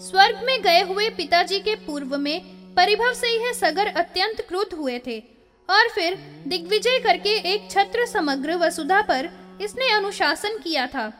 स्वर्ग में गए हुए पिताजी के पूर्व में परिभव से यह सगर अत्यंत क्रुद्ध हुए थे। और फिर दिग्विजय करके एक छत्र समग्र वसुधा पर इसने अनुशासन किया था।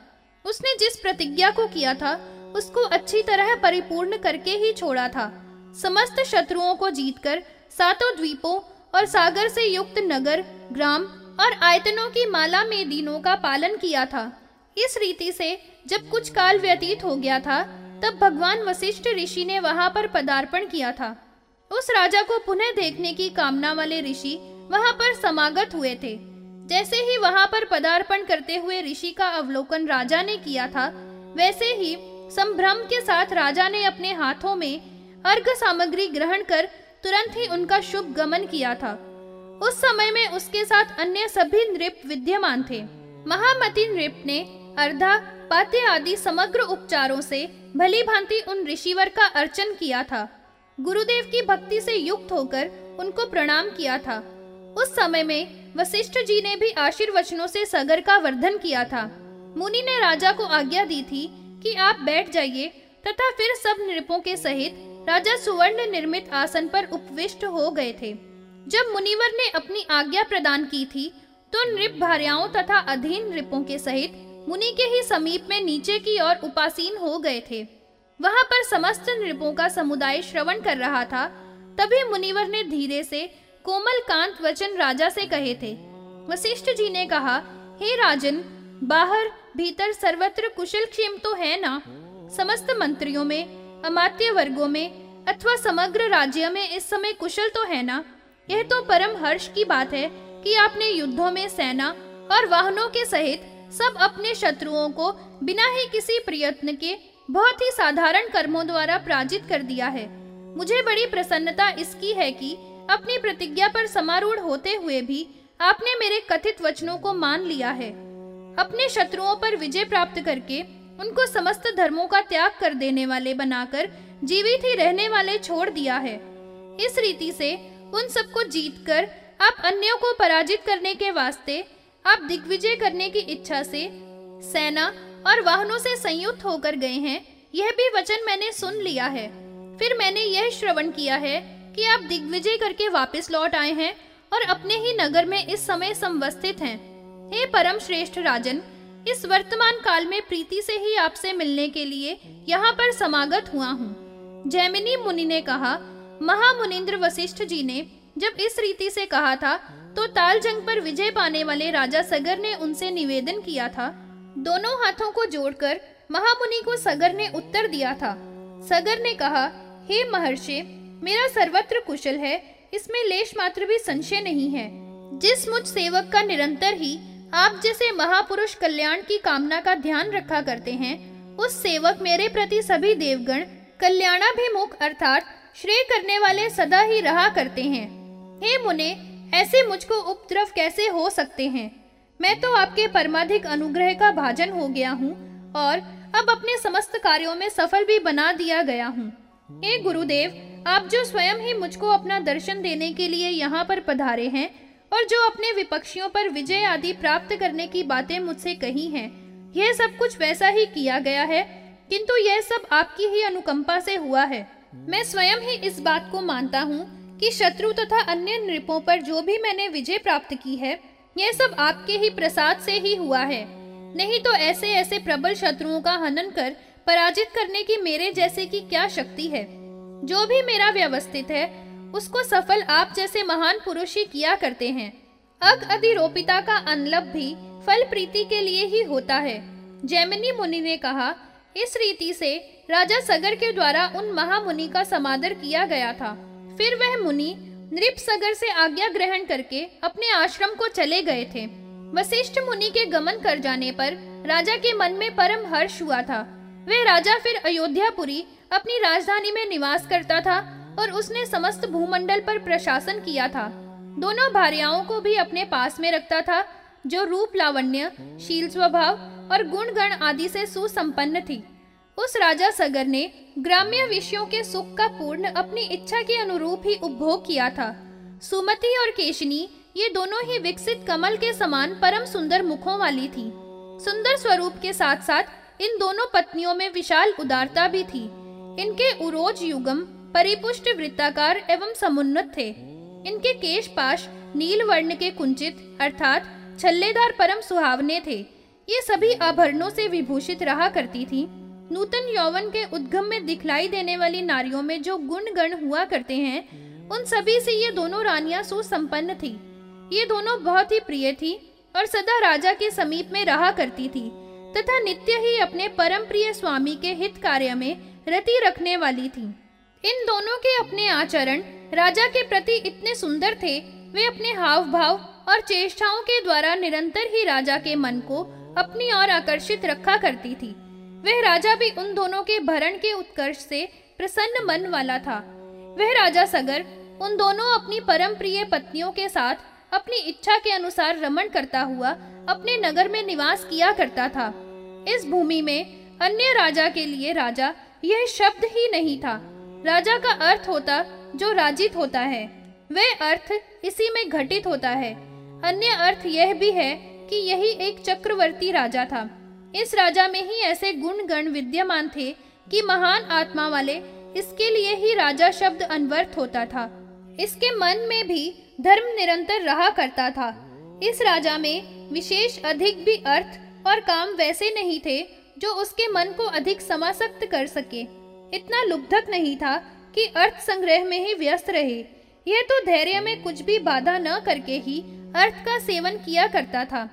उसने जिस प्रतिज्ञा को किया था, उसको अच्छी तरह परिपूर्ण करके ही छोड़ा था। समस्त शत्रुओं को जीतकर सातों द्वीपों और सागर से युक्त नगर, ग्राम और आयतनों की माला में दिनों का पालन किया था। इस रीति से जब कुछ काल व्यतीत हो गया था तब भगवान वशिष्ठ ऋषि ने वहाँ पर पदार्पण किया था। उस राजा को पुनः देखने की कामना वाले ऋषि वहाँ पर समागत हुए थे। जैसे ही वहाँ पर पदार्पण करते हुए ऋषि का अवलोकन राजा ने किया था, वैसे ही संभ्रम के साथ राजा ने अपने हाथों में अर्घ सामग्री ग्रहण कर तुरंत ही उनका शुभ गमन किया था। उस समय में उसके साथ अन्य सभी नृप विद्यमान थे। महामती नृप ने अर्धा पाते आदि समग्र उपचारों से भली भांति उन ऋषिवर का अर्चन किया था। गुरुदेव की भक्ति से युक्त होकर उनको प्रणाम किया था। उस समय में वशिष्ठ जी ने भी आशीर्वचनों से सगर का वर्धन किया था। मुनि ने राजा को आज्ञा दी थी कि आप बैठ जाइए तथा फिर सब नृपों के सहित राजा सुवर्ण निर्मित आसन पर उपविष्ट हो गए थे। जब मुनिवर ने अपनी आज्ञा प्रदान की थी तो नृप भार्याओं तथा अधीन नृपों के सहित मुनि के ही समीप में नीचे की ओर उपासीन हो गए थे। वहाँ पर समस्त नृपों का समुदाय श्रवण कर रहा था, तभी मुनिवर ने धीरे से कोमल कांत वचन राजा से कहे थे। वशिष्ठ जी ने कहा, हे राजन, बाहर, भीतर सर्वत्र कुशल क्षेम तो है ना? समस्त मंत्रियों में, अमात्य वर्गों में, अथवा समग्र राज्य में इस समय कुशल तो है ना? यह तो परम हर्ष की बात है कि आपने युद्धों में सेना और वाहनों के सहित सब अपने शत्रुओं को बिना ही किसी प्रयत्न के बहुत ही साधारण कर्मों द्वारा पराजित कर दिया है। मुझे बड़ी प्रसन्नता इसकी है कि अपनी प्रतिज्ञा पर समारूढ़ होते हुए भी आपने मेरे कथित वचनों को मान लिया है। अपने शत्रुओं पर विजय प्राप्त करके उनको समस्त धर्मों का त्याग कर देने वाले बनाकर जीवित ही रहने वाले छोड़ दिया है। इस रीति से उन सबको जीतकर आप अन्यों को पराजित करने के वास्ते आप दिग्विजय करने की इच्छा से सेना और वाहनों से संयुक्त होकर गए हैं। यह भी वचन मैंने सुन लिया है। फिर मैंने यह श्रवण किया है कि आप दिग्विजय करके वापस लौट आए हैं और अपने ही नगर में इस समय संवस्थित हैं। हे परम श्रेष्ठ राजन, इस वर्तमान काल में प्रीति से ही आपसे मिलने के लिए यहाँ पर समागत हुआ हूँ। जैमिनी मुनि ने कहा, महामुनिंद्र वशिष्ठ जी ने जब इस रीति से कहा था तो ताल जंग पर विजय पाने वाले राजा सगर ने उनसे निवेदन किया था। दोनों हाथों को जोड़कर महामुनि को सगर ने उत्तर दिया था। सगर ने कहा, हे महर्षि, मेरा सर्वत्र कुशल है, इसमें लेश मात्र भी संशय नहीं है। जिस मुझ सेवक का निरंतर ही आप जैसे महापुरुष कल्याण की कामना का ध्यान रखा करते हैं, उस सेवक मेरे प्रति सभी देवगण कल्याणाभिमुख अर्थात श्रेय करने वाले सदा ही रहा करते हैं। हे मुने ऐसे मुझको उपद्रव कैसे हो सकते हैं? मैं तो आपके परमाधिक अनुग्रह का भाजन हो गया हूँ और अब अपने समस्त कार्यों में सफल भी बना दिया गया हूँ। हे गुरुदेव, आप जो स्वयं ही मुझको अपना दर्शन देने के लिए यहाँ पर पधारे हैं और जो अपने विपक्षियों पर विजय आदि प्राप्त करने की बातें मुझसे कही हैं, यह सब कुछ वैसा ही किया गया है, किंतु यह सब आपकी ही अनुकंपा से हुआ है। मैं स्वयं ही इस बात को मानता हूँ कि शत्रु तथा अन्य नृपों पर जो भी मैंने विजय प्राप्त की है, यह सब आपके ही प्रसाद से ही हुआ है। नहीं तो ऐसे ऐसे प्रबल शत्रुओं का हनन कर, पराजित करने की मेरे जैसे की क्या शक्ति है? जो भी मेरा व्यवस्थित है, उसको सफल आप जैसे महान पुरुष ही किया करते हैं। अग अधिरोपिता का अनलब भी फल प्रीति के लिए ही होता है। जैमिनी मुनि ने कहा, इस रीति से राजा सगर के द्वारा उन महामुनि का समादर किया गया था। फिर वह मुनि नृप सगर से आज्ञा ग्रहण करके अपने आश्रम को चले गए थे। वशिष्ठ मुनि के गमन कर जाने पर राजा के मन में परम हर्ष हुआ था। वह राजा फिर अयोध्यापुरी अपनी राजधानी में निवास करता था और उसने समस्त भूमंडल पर प्रशासन किया था। दोनों भार्याओं को भी अपने पास में रखता था, जो रूप लावण्य, शील स्वभाव और गुण गण आदि से सुसंपन्न थी। उस राजा सगर ने ग्राम्य विषयों के सुख का पूर्ण अपनी इच्छा के अनुरूप ही उपभोग किया था। सुमति और केशनी ये दोनों ही विकसित कमल के समान परम सुंदर मुखों वाली थी। सुंदर स्वरूप के साथ साथ इन दोनों पत्नियों में विशाल उदारता भी थी। इनके उरोज युगम, परिपुष्ट वृत्ताकार एवं समुन्नत थे। इनके केश पाश नील वर्ण के कुंचित, अर्थात छल्लेदार परम सुहावने थे। ये सभी आभरणों से विभूषित रहा करती थी। नूतन यौवन के उद्गम में दिखलाई देने वाली नारियों में जो गुण गण हुआ करते हैं, उन सभी से ये दोनों रानियाँ सुसंपन्न थी। ये दोनों बहुत ही प्रिय थी और सदा राजा के समीप में रहा करती थी, तथा नित्य ही अपने परम प्रिय स्वामी के हित कार्य में रति रखने वाली थी। इन दोनों के अपने आचरण राजा के प्रति इतने सुंदर थे, वे अपने हाव भाव और चेष्टाओं के द्वारा निरंतर ही राजा के मन को अपनी ओर आकर्षित रखा करती थी। वह राजा भी उन दोनों के भरण के उत्कर्ष से प्रसन्न मन वाला था। वह राजा सगर उन दोनों अपनी परम प्रिय पत्नियों के साथ अपनी इच्छा के अनुसार रमण करता हुआ अपने नगर में निवास किया करता था। इस भूमि में अन्य राजा के लिए राजा यह शब्द ही नहीं था। राजा का अर्थ होता जो राजित होता है, वह अर्थ इसी में घटित होता है। अन्य अर्थ यह भी है कि यही एक चक्रवर्ती राजा था। इस राजा में ही ऐसे गुण गण विद्यमान थे कि महान आत्मा वाले इसके लिए ही राजा शब्द अनवर्थ होता था। इसके मन में भी धर्म निरंतर रहा करता था। इस राजा में विशेष अधिक भी अर्थ और काम वैसे नहीं थे जो उसके मन को अधिक समासक्त कर सके। इतना लुब्धक नहीं था कि अर्थ संग्रह में ही व्यस्त रहे। यह तो धैर्य में कुछ भी बाधा न करके ही अर्थ का सेवन किया करता था।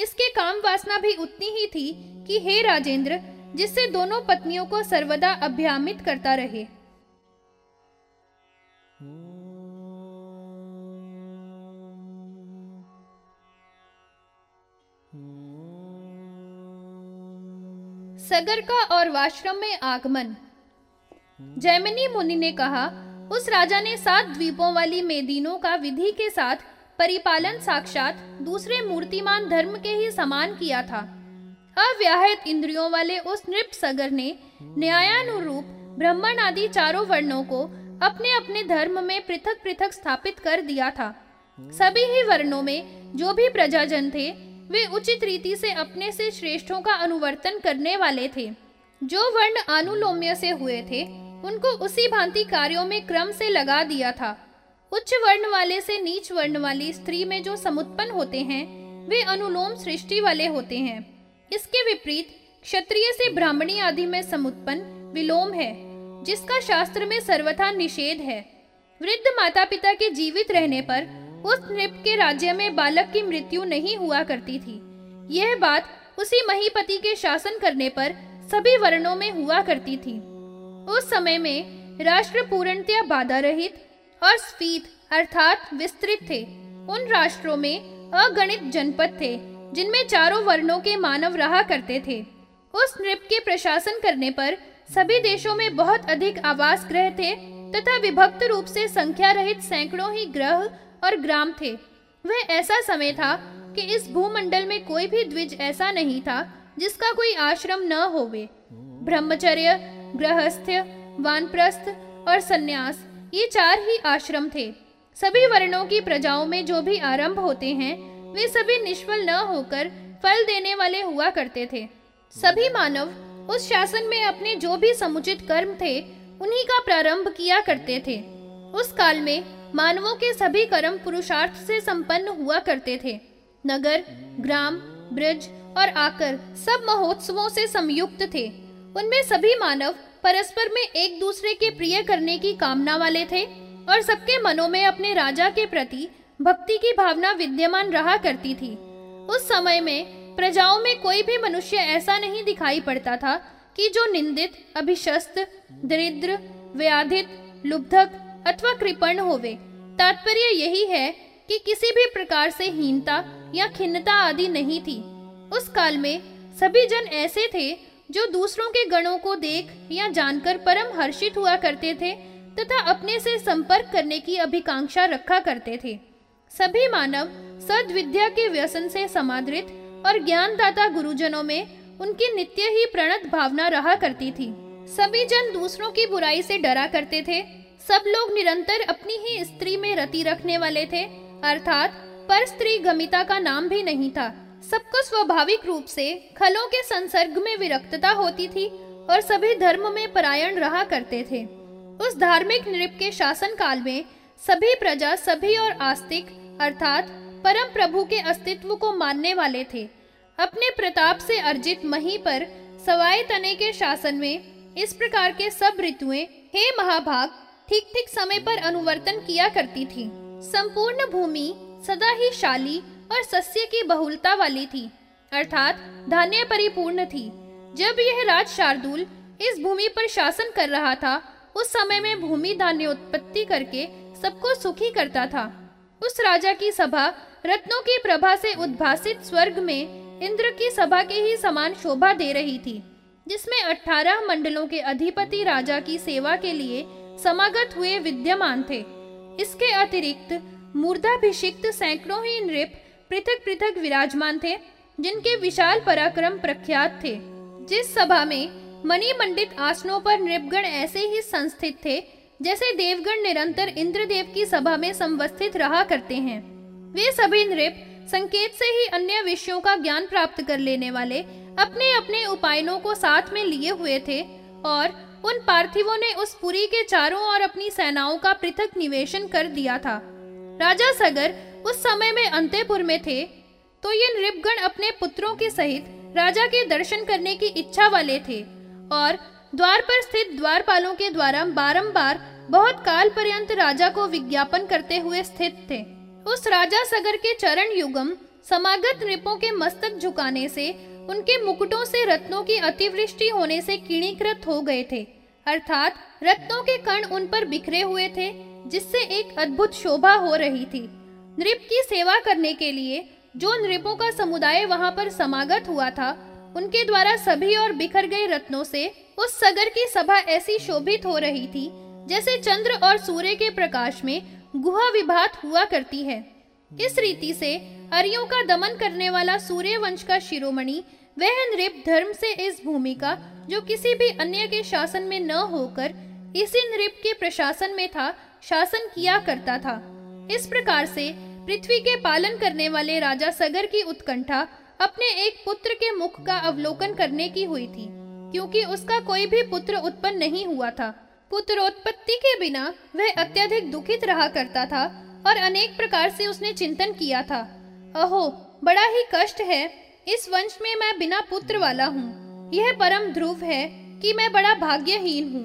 इसके काम वासना भी उतनी ही थी कि हे राजेंद्र, जिससे दोनों पत्नियों को सर्वदा अभ्यामित करता रहे। सगर का और वाश्रम में आगमन। जैमिनी मुनि ने कहा, उस राजा ने सात द्वीपों वाली मेदिनों का विधि के साथ परिपालन साक्षात दूसरे मूर्तिमान धर्म के ही समान किया था। अव्याहित इंद्रियों वाले उस नृप सगर ने न्यायानुरूप ब्राह्मण आदि चारों वर्णों को अपने अपने धर्म में पृथक पृथक स्थापित कर दिया था। सभी ही वर्णों में जो भी प्रजाजन थे, वे उचित रीति से अपने से श्रेष्ठों का अनुवर्तन करने वाले थे। जो वर्ण अनुलोम्य से हुए थे, उनको उसी भांति कार्यों में क्रम से लगा दिया था। उच्च वर्ण वाले से नीच वर्ण वाली स्त्री में जो समुत्पन्न होते हैं, वे अनुलोम सृष्टि वाले होते हैं। इसके विपरीत, क्षत्रिय से ब्राह्मणी आदि में समुत्पन्न विलोम है, जिसका शास्त्र में सर्वथा निषेध है। वृद्ध माता पिता के जीवित रहने पर उस नृप के राज्य में बालक की मृत्यु नहीं हुआ करती थी। यह बात उसी महीपति के शासन करने पर सभी वर्णों में हुआ करती थी। उस समय में राष्ट्र पूर्णतया बाधा रहित और स्फीत अर्थात विस्तृत थे। उन राष्ट्रों में अगणित जनपद थे, जिनमें चारों वर्णों के मानव रहा करते थे। उस नृप के प्रशासन करने पर सभी देशों में बहुत अधिक आवास ग्रह थे तथा विभक्त रूप से संख्या रहित सैकड़ों ही ग्रह और ग्राम थे। वह ऐसा समय था कि इस भूमंडल में कोई भी द्विज ऐसा नहीं था जिसका कोई आश्रम न होवे। ब्रह्मचर्य गृहस्थ्य वानप्रस्थ और सन्यास। ये चार ही आश्रम थे। सभी वर्णों की प्रजाओं में जो भी आरंभ होते हैं, वे सभी निष्फल न होकर फल देने वाले हुआ करते थे। सभी मानव उस शासन में अपने जो भी समुचित कर्म थे, उन्हीं का प्रारंभ किया करते थे। उस काल में मानवों के सभी कर्म पुरुषार्थ से संपन्न हुआ करते थे। नगर, ग्राम, ब्रिज और आकर सब महोत्सवों से संयुक्त थे। उनमें सभी मानव परस्पर में एक दूसरे के प्रिय करने की कामना वाले थे और सबके मनों में अपने राजा के प्रति भक्ति की भावना विद्यमान रहा करती थी। उस समय में प्रजाओं में कोई भी मनुष्य ऐसा नहीं दिखाई पड़ता था कि जो निंदित, अभिशस्त, दरिद्र, व्याधित, लुब्धक अथवा कृपण होवे। तात्पर्य यही है कि किसी भी प्रकार से हीनता या खिन्नता आदि नहीं थी। उस काल में सभी जन ऐसे थे जो दूसरों के गणों को देख या जानकर परम हर्षित हुआ करते थे, तथा अपने से संपर्क करने की अभिकांक्षा रखा करते थे। सभी मानव सद्विद्या के व्यसन से समादृत और ज्ञानदाता गुरुजनों में उनकी नित्य ही प्रणत भावना रहा करती थी। सभी जन दूसरों की बुराई से डरा करते थे। सब लोग निरंतर अपनी ही स्त्री में रति रखने वाले थे, अर्थात पर स्त्री गमिता का नाम भी नहीं था। सबको स्वाभाविक रूप से खलों के संसर्ग में विरक्तता होती थी और सभी धर्म में परायण रहा करते थे। उस धार्मिक नृप के शासन काल में सभी प्रजा, सभी और आस्तिक, अर्थात परम प्रभु के अस्तित्व को मानने वाले थे। अपने प्रताप से अर्जित मही पर सवाई तने के शासन में इस प्रकार के सब ऋतुएँ हे महाभाग ठीक ठीक समय पर अनुवर्तन किया करती थी। संपूर्ण भूमि सदा ही शाली और सस्य की बहुलता वाली थी, अर्थात धान्य परिपूर्ण थी। जब यह राज शार्दुल इस भूमि पर शासन कर रहा था, उस समय में भूमि धान्य उत्पत्ति करके सबको सुखी करता था। उस राजा की सभा रत्नों की प्रभा से उद्भासित स्वर्ग में इंद्र की सभा के ही समान शोभा दे रही थी, जिसमें अठारह मंडलों के अधिपति राजा की सेवा के लिए समागत हुए विद्यमान थे। इसके अतिरिक्त मूर्धाभिषिक्त सैकड़ों ही नृप पृथक पृथक विराजमान थे, जिनके विशाल पराक्रम प्रख्यात थे। जिस सभा में मणि मंडित आसनों पर नृपगण ऐसे ही संस्थित थे, जैसे देवगण निरंतर इंद्रदेव की सभा में संवस्थित रहा करते हैं। वे सभी नृप संकेत से ही अन्य विषयों का ज्ञान प्राप्त कर लेने वाले अपने अपने उपायनों को साथ में लिए हुए थे और उन पार्थिवों ने उस पुरी के चारों और अपनी सेनाओं का पृथक निवेशन कर दिया था। राजा सगर उस समय में अंतेपुर में थे तो ये नृपगण अपने पुत्रों के सहित राजा के दर्शन करने की इच्छा वाले थे और द्वार पर स्थित द्वारपालों के द्वारा बारंबार बहुत काल पर्यंत राजा को विज्ञापन करते हुए स्थित थे। उस राजा सगर के चरण युगम समागत नृपों के मस्तक झुकाने से, उनके मुकुटों से रत्नों की अतिवृष्टि होने से किणीकृत हो गए थे, अर्थात रत्नों के कण उन पर बिखरे हुए थे, जिससे एक अद्भुत शोभा हो रही थी। नृप की सेवा करने के लिए, जो नृपों का समुदाय वहाँ पर समागत हुआ था, उनके द्वारा सभी और बिखर गए रत्नों से उस सगर की सभा ऐसी शोभित हो रही थी, जैसे चंद्र और सूर्य के प्रकाश में गुहा विभात हुआ करती है। इस रीति से अरियों का दमन करने वाला सूर्य वंश का शिरोमणि, वह नृप धर्म से इस भूमि का, जो किसी भी अन्य के शासन में न होकर, इसी नृप के प्रशासन में था, शासन किया करता था। इस प्रकार से पृथ्वी के पालन करने वाले राजा सगर की उत्कंठा अपने एक पुत्र के मुख का अवलोकन करने की हुई थी, क्योंकि उसका कोई भी पुत्र उत्पन्न नहीं हुआ था। पुत्रोत्पत्ति के बिना वह अत्यधिक दुखित रहा करता था और अनेक प्रकार से उसने चिंतन किया था। अहो, बड़ा ही कष्ट है, इस वंश में मैं बिना पुत्र वाला हूँ। यह परम ध्रुव है कि मैं बड़ा भाग्यहीन हूँ।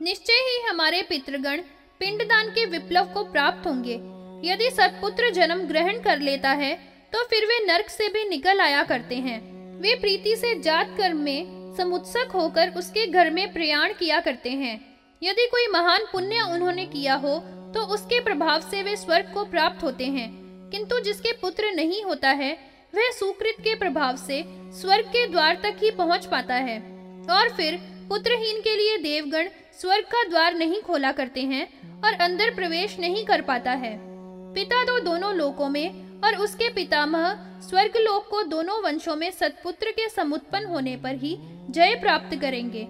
निश्चय ही हमारे पितृगण पिंडदान के विप्लव को प्राप्त होंगे यदि सतपुत्र जन्म ग्रहण कर लेता है तो फिर वे नरक से भी निकल आया करते हैं। वे प्रीति से जात कर्म में समुत्सक होकर उसके घर में प्रयाण किया करते हैं। यदि कोई महान पुण्य उन्होंने किया हो तो उसके प्रभाव से वे स्वर्ग को प्राप्त होते हैं। किंतु जिसके पुत्र नहीं होता है, वह सुकृत के प्रभाव से स्वर्ग के द्वार तक ही पहुँच पाता है। और फिर पुत्रहीन के लिए देवगण स्वर्ग का द्वार नहीं खोला करते हैं और अंदर प्रवेश नहीं कर पाता है। पिता तो दोनों लोकों में और उसके पितामह स्वर्ग लोक को दोनों वंशों में सतपुत्र के समुत्पन्न होने पर ही जय प्राप्त करेंगे।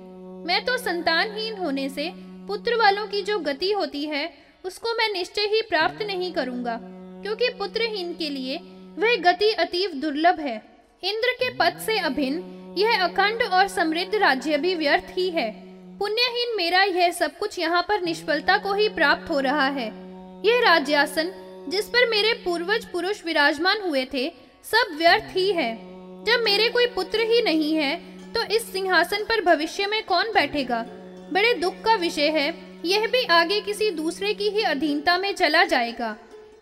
मैं तो संतानहीन होने से पुत्र वालों की जो गति होती है, उसको मैं निश्चय ही प्राप्त नहीं करूँगा, क्योंकि पुत्रहीन के लिए वह गति अतीव दुर्लभ है। इंद्र के पद से अभिन्न, यह अखंड और समृद्ध राज्य भी व्यर्थ ही है। पुण्यहीन मेरा यह सब कुछ यहाँ पर निष्फलता को ही प्राप्त हो रहा है। यह राज्यासन जिस पर मेरे पूर्वज पुरुष विराजमान हुए थे, सब व्यर्थ ही है। जब मेरे कोई पुत्र ही नहीं है तो इस सिंहासन पर भविष्य में कौन बैठेगा? बड़े दुख का विषय है, यह भी आगे किसी दूसरे की ही अधीनता में चला जाएगा।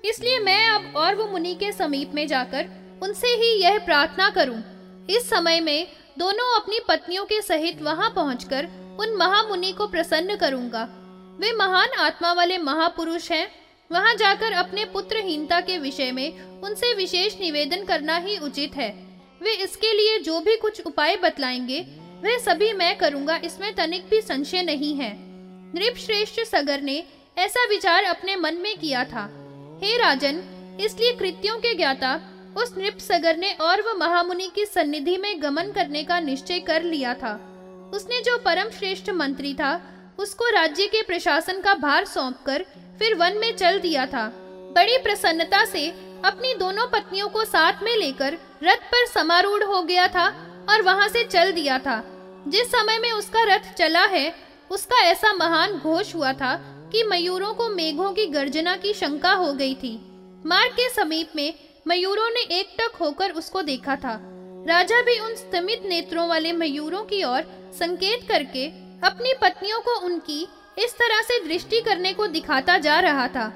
इसलिए मैं अब और वो मुनि के समीप में जाकर उनसे ही यह प्रार्थना करूँ। इस समय में दोनों अपनी पत्नियों के सहित वहाँ पहुंचकर उन महामुनि को प्रसन्न करूँगा। वे महान आत्मा वाले महापुरुष हैं वहाँ जाकर अपने पुत्रहीनता के विषय में उनसे विशेष निवेदन करना ही उचित है। वे इसके लिए जो भी कुछ उपाय बतलाएँगे, वह सभी मैं करूँगा, इसमें तनिक भी संशय नहीं है। नृप श्रेष्ठ सगर ने ऐसा विचार अपने मन में किया था। हे राजन, इसलिए कृत्यों के ज्ञाता, उस नृप सगर ने और वह महामुनि की सन्निधि में गमन करने का निश्चय कर लिया था। उसने जो परम श्रेष्ठ मंत्री था उसको राज्य के प्रशासन का भार सौंपकर फिर वन में चल दिया था। बड़ी प्रसन्नता से अपनी दोनों पत्नियों को साथ में लेकर रथ पर समारूढ़ हो गया था और वहाँ से चल दिया था। जिस समय में उसका रथ चला है, उसका ऐसा महान घोष हुआ था कि मयूरों को मेघों की गर्जना की शंका हो गई थी। मार्ग के समीप में मयूरों ने एक टक होकर उसको देखा था। राजा भी उन स्तमित नेत्रों वाले मयूरों की ओर संकेत करके अपनी पत्नियों को उनकी इस तरह से दृष्टि करने को दिखाता जा रहा था।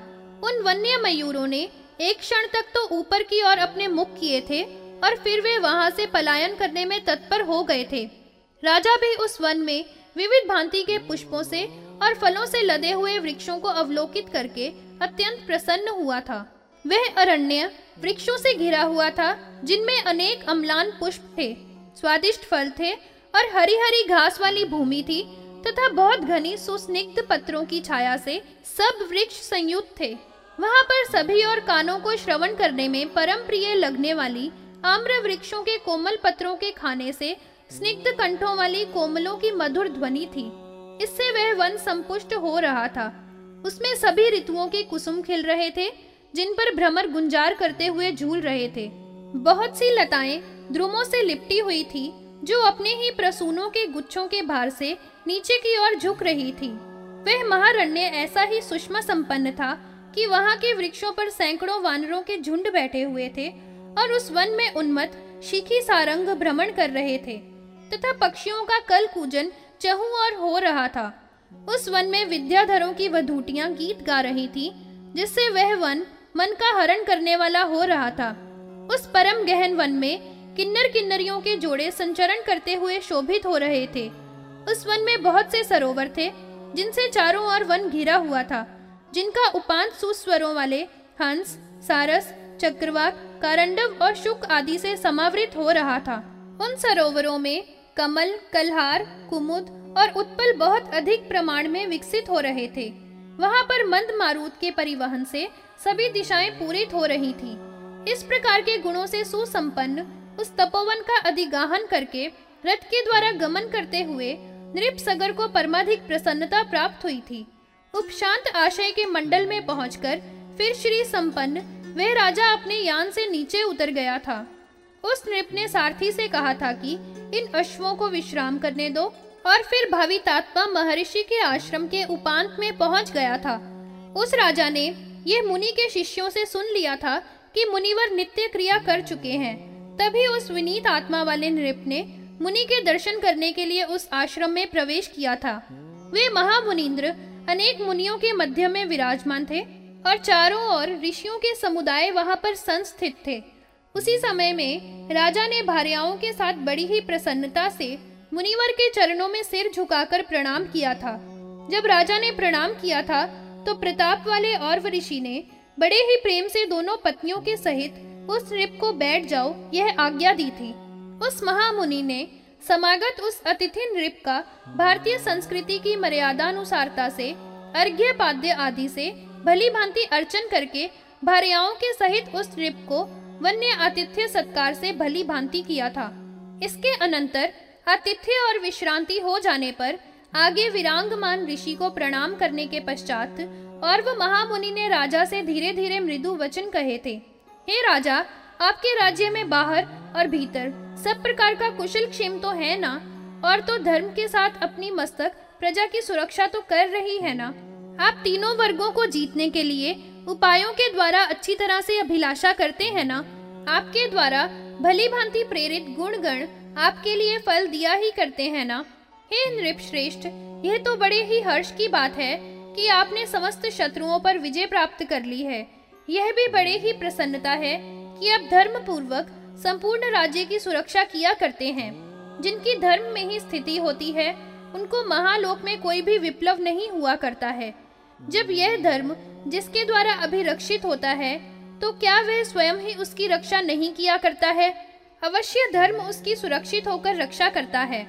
उन वन्य मयूरों ने एक क्षण तक तो ऊपर की ओर अपने मुख किए थे और फिर वे वहाँ से पलायन करने में तत्पर हो गए थे। राजा भी उस वन में विविध भांति के पुष्पों से और फलों से लदे हुए वृक्षों को अवलोकित करके अत्यंत प्रसन्न हुआ था। वह अरण्य वृक्षों से घिरा हुआ था, जिनमें अनेक अम्लान पुष्प थे। स्वादिष्ट फल थे और हरी हरी घास वाली भूमि थी तथा बहुत घनी सुस्निग्ध पत्रों की छाया से सब वृक्ष संयुक्त थे। वहाँ पर सभी और कानों को श्रवण करने में परम प्रिय लगने वाली आम्र वृक्षों के कोमल पत्रों के खाने से स्निग्ध कंठों वाली कोमलों की मधुर ध्वनि थी। इससे वह वन संपुष्ट हो रहा था। उसमें सभी ऋतुओं के कुसुम खिल रहे थे, जिन पर भ्रमर गुंजार करते हुए झूल रहे थे। बहुत सी लताएँ ध्रुमों से लिपटी हुई थी जो अपने ही प्रसूनों के गुच्छों के भार से नीचे की ओर झुक रही थी। वह महारण्य ऐसा ही सुषमा संपन्न था कि वहाँ के वृक्षों पर सैकड़ों वानरों के झुंड बैठे हुए थे और उस वन में उन्मत शिखी सारंग भ्रमण कर रहे थे तथा पक्षियों का कल कूजन चहु और हो रहा था। उस वन में विद्याधरों की वधूटियाँ गीत गा रही थी, जिससे वह वन मन का हरण करने वाला हो रहा था। उस परम गहन वन में किन्नर किन्नरियों के जोड़े संचरण करते हुए शोभित हो रहे थे। उस वन में बहुत से सरोवर थे, जिनसे चारों ओर वन घिरा हुआ था, जिनका उपांत सुस्वरों वाले हंस, सारस चक्रवाक कारंडव और शुक आदि से समावृत हो रहा था। उन सरोवरों में कमल, कलहार, कुमुद और उत्पल बहुत अधिक प्रमाण में विकसित हो रहे थे। वहाँ पर मंद मारूद के परिवहन से सभी दिशाएँ पूरित हो रही थी। इस प्रकार के गुणों से सुसंपन्न उस तपोवन का अधिगाहन करके रथ के द्वारा गमन करते हुए नृप सगर को परमाधिक प्रसन्नता प्राप्त हुई थी। उपशांत आशय के मंडल में पहुंचकर फिर श्री संपन्न, वह राजा अपने यान से नीचे उतर गया था। उस नृप ने सारथी से कहा था कि, इन अश्वों को विश्राम करने दो और फिर भावी तात्मा महर्षि के आश्रम के उपांत में पहुँच गया था। उस राजा ने यह मुनि के शिष्यों से सुन लिया था कि मुनिवर नित्य क्रिया कर चुके हैं। तभी उस विनीत आत्मा वाले नृप ने मुनि के दर्शन करने के लिए उस आश्रम में प्रवेश किया था। वे महामुनिंद्र अनेक मुनियों के मध्य में विराजमान थे और चारों ओर ऋषियों के समुदाय वहाँ पर संस्थित थे। उसी समय में राजा ने भार्याओं के साथ बड़ी ही प्रसन्नता से मुनिवर के चरणों में सिर झुकाकर प्रणाम किया था। जब राजा ने प्रणाम किया था तो प्रताप वाले और ऋषि ने बड़े ही प्रेम से दोनों पत्नियों के सहित उस नृप को बैठ जाओ, यह आज्ञा दी थी। उस महामुनि ने समागत उस अतिथि नृप का भारतीय संस्कृति की मर्यादानुसारता से, अर्घ्य पाद्य आदि से भली भांति अर्चन करके भार्याओं के सहित उस नृप को वन्य आतिथ्य सत्कार से भली भांति किया था। इसके अनंतर आतिथ्य और विश्रांति हो जाने पर आगे विरांगमान ऋषि को प्रणाम करने के पश्चात और वह महामुनि ने राजा से धीरे धीरे मृदु वचन कहे थे। हे राजा, आपके राज्य में बाहर और भीतर सब प्रकार का कुशल क्षेम तो है ना? और तो धर्म के साथ अपनी मस्तक, प्रजा की सुरक्षा तो कर रही है ना? आप तीनों वर्गों को जीतने के लिए उपायों के द्वारा अच्छी तरह से अभिलाषा करते हैं ना? आपके द्वारा भली भांति प्रेरित गुण गण आपके लिए फल दिया ही करते हैं ना? हे नृप श्रेष्ठ यह तो बड़े ही हर्ष की बात है कि आपने समस्त शत्रुओं पर विजय प्राप्त कर ली है। यह भी बड़े ही प्रसन्नता है कि अब धर्म पूर्वक संपूर्ण राज्य की सुरक्षा किया करते हैं। जिनकी धर्म में ही स्थिति होती है, उनको महालोक में कोई भी विप्लव नहीं हुआ करता है। जब यह धर्म जिसके द्वारा अभिरक्षित होता है तो क्या वह स्वयं ही उसकी रक्षा नहीं किया करता है? अवश्य धर्म उसकी सुरक्षित होकर रक्षा करता है।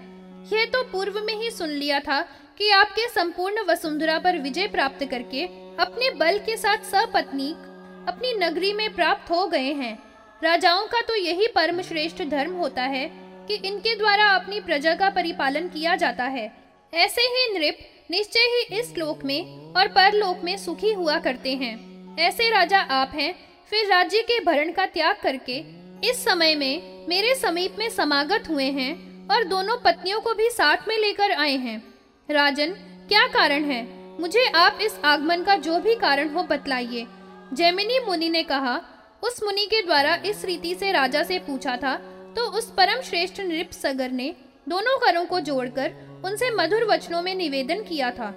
यह तो पूर्व में ही सुन लिया था कि आपके संपूर्ण वसुंधरा पर विजय प्राप्त करके अपने बल के साथ सपत्नीक अपनी नगरी में प्राप्त हो गए हैं। राजाओं का तो यही परम श्रेष्ठ धर्म होता है कि इनके द्वारा अपनी प्रजा का परिपालन किया जाता है। ऐसे ही नृप निश्चय ही इस लोक में और परलोक में सुखी हुआ करते हैं। ऐसे राजा आप हैं, फिर राज्य के भरण का त्याग करके इस समय में मेरे समीप में समागत हुए हैं और दोनों पत्नियों को भी साथ में लेकर आए हैं। राजन, क्या कारण है? मुझे आप इस आगमन का जो भी कारण हो बतलाइए। जैमिनी मुनि ने कहा, उस मुनि के द्वारा इस रीति से राजा से पूछा था तो उस परम श्रेष्ठ नृप सगर ने दोनों करों को जोड़कर उनसे मधुर वचनों में निवेदन किया था।